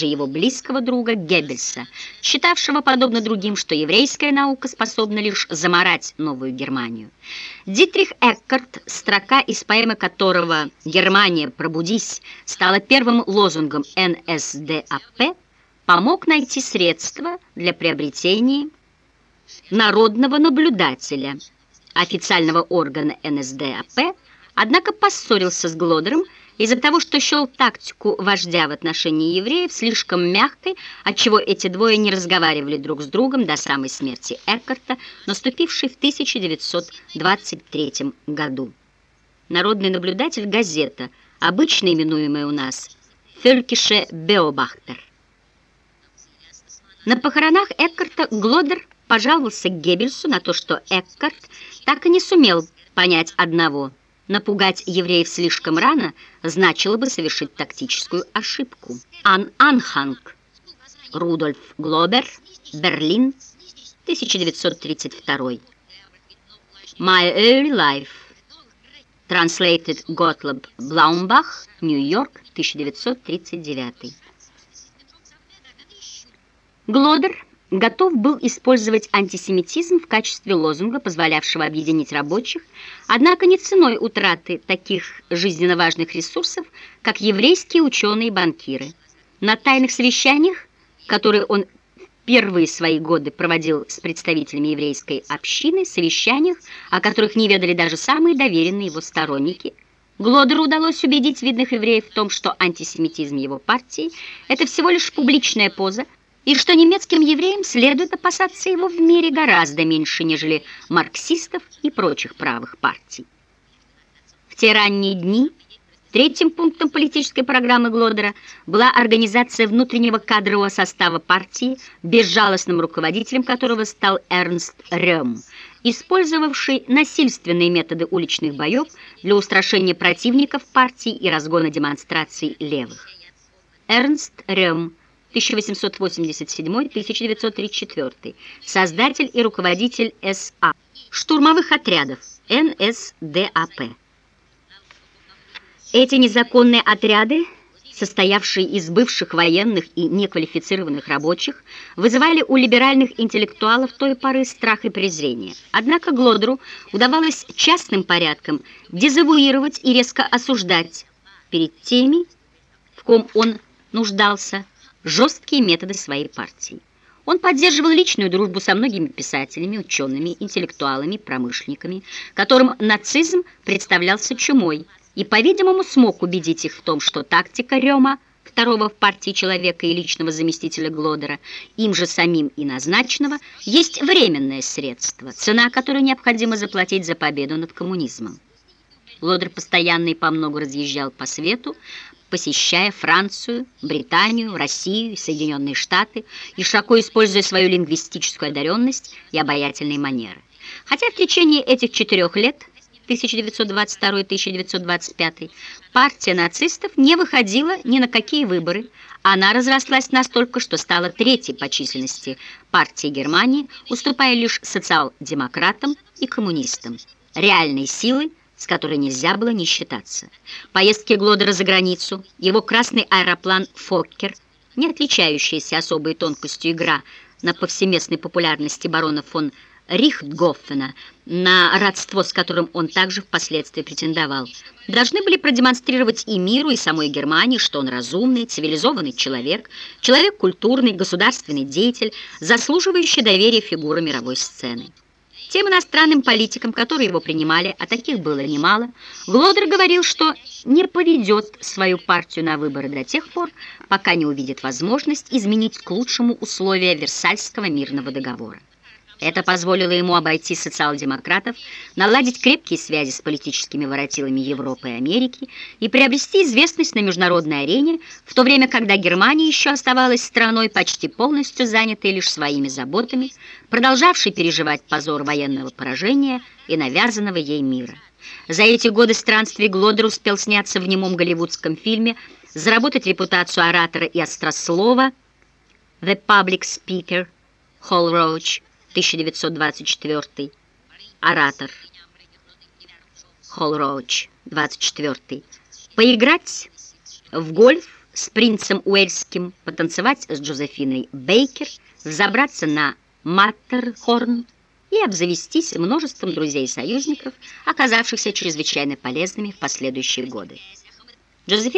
также его близкого друга Геббельса, считавшего, подобно другим, что еврейская наука способна лишь заморать Новую Германию. Дитрих Эккарт, строка из поэмы которого «Германия, пробудись» стала первым лозунгом НСДАП, помог найти средства для приобретения народного наблюдателя, официального органа НСДАП, однако поссорился с Глодером из-за того, что счел тактику вождя в отношении евреев слишком мягкой, отчего эти двое не разговаривали друг с другом до самой смерти Эккарта, наступившей в 1923 году. Народный наблюдатель газета, обычно именуемая у нас «Фелькише Беобахтер». На похоронах Эккарта Глодер пожаловался Геббельсу на то, что Эккарт так и не сумел понять одного – Напугать евреев слишком рано значило бы совершить тактическую ошибку. Ан Анханг, Рудольф Глобер, Берлин, 1932. My Early Life, translated Gottlob Blaumbach, Нью-Йорк, 1939. Глодер готов был использовать антисемитизм в качестве лозунга, позволявшего объединить рабочих, однако не ценой утраты таких жизненно важных ресурсов, как еврейские ученые и банкиры. На тайных совещаниях, которые он первые свои годы проводил с представителями еврейской общины, совещаниях, о которых не ведали даже самые доверенные его сторонники, Глодеру удалось убедить видных евреев в том, что антисемитизм его партии – это всего лишь публичная поза, и что немецким евреям следует опасаться его в мире гораздо меньше, нежели марксистов и прочих правых партий. В те ранние дни третьим пунктом политической программы Глодера была организация внутреннего кадрового состава партии, безжалостным руководителем которого стал Эрнст Рём, использовавший насильственные методы уличных боев для устрашения противников партии и разгона демонстраций левых. Эрнст Рём 1887-1934, создатель и руководитель СА, штурмовых отрядов НСДАП. Эти незаконные отряды, состоявшие из бывших военных и неквалифицированных рабочих, вызывали у либеральных интеллектуалов той поры страх и презрение. Однако Глодеру удавалось частным порядком дезавуировать и резко осуждать перед теми, в ком он нуждался, жесткие методы своей партии. Он поддерживал личную дружбу со многими писателями, учеными, интеллектуалами, промышленниками, которым нацизм представлялся чумой, и, по-видимому, смог убедить их в том, что тактика Рема, второго в партии человека и личного заместителя Глодера, им же самим и назначенного, есть временное средство, цена которой необходимо заплатить за победу над коммунизмом. Глодер постоянно и по много разъезжал по свету, посещая Францию, Британию, Россию Соединенные Штаты и широко используя свою лингвистическую одаренность и обаятельные манеры. Хотя в течение этих четырех лет 1922-1925 партия нацистов не выходила ни на какие выборы. Она разрослась настолько, что стала третьей по численности партией Германии, уступая лишь социал-демократам и коммунистам. Реальной силой с которой нельзя было не считаться. Поездки Глодера за границу, его красный аэроплан «Фоккер», не отличающаяся особой тонкостью игра на повсеместной популярности барона фон Рихтгофена, на родство с которым он также впоследствии претендовал, должны были продемонстрировать и миру, и самой Германии, что он разумный, цивилизованный человек, человек культурный, государственный деятель, заслуживающий доверия фигура мировой сцены. Тем иностранным политикам, которые его принимали, а таких было немало, Глодер говорил, что не поведет свою партию на выборы до тех пор, пока не увидит возможность изменить к лучшему условия Версальского мирного договора. Это позволило ему обойти социал-демократов, наладить крепкие связи с политическими воротилами Европы и Америки и приобрести известность на международной арене, в то время, когда Германия еще оставалась страной, почти полностью занятой лишь своими заботами, продолжавшей переживать позор военного поражения и навязанного ей мира. За эти годы странствий Глодер успел сняться в немом голливудском фильме, заработать репутацию оратора и острослова «The Public Speaker» Холл Роуч, 1924. Оратор. Холл Роуч, 24. Поиграть в гольф с принцем Уэльским, потанцевать с Джозефиной Бейкер, забраться на Маттерхорн и обзавестись множеством друзей и союзников, оказавшихся чрезвычайно полезными в последующие годы. Джозефина